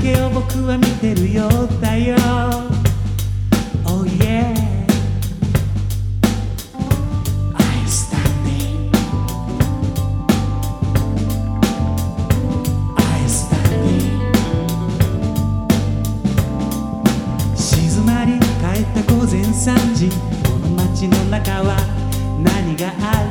けを僕は見てるようだよ。Oh yeah. I'm standing I'm standing 静まり返った午前3時。この街の中は何がある？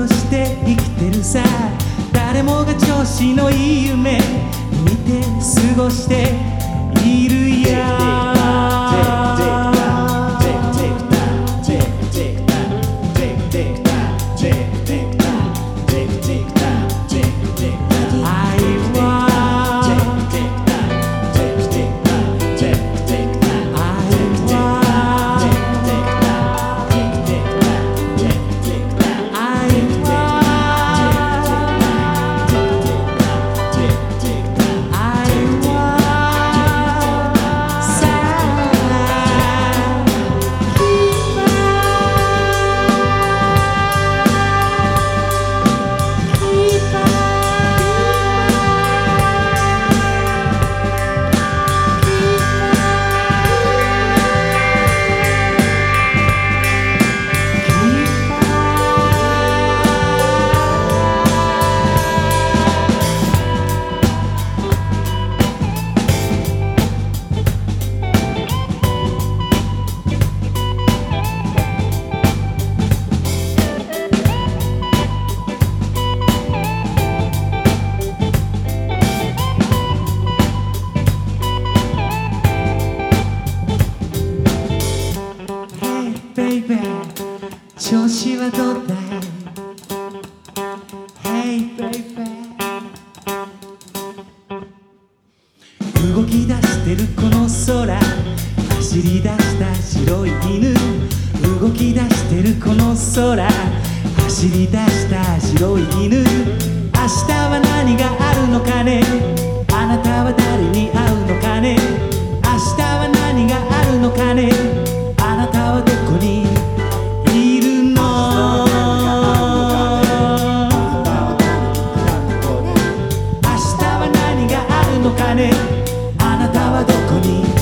として生きてるさ。誰もが調子のいい夢見て過ごしているよはどうだい Hey baby 動き出してるこの空。走り出した白い犬。動き出してるこの空走り出した白い犬。明日は何があるのかね。あなたは誰に会あなたはどこに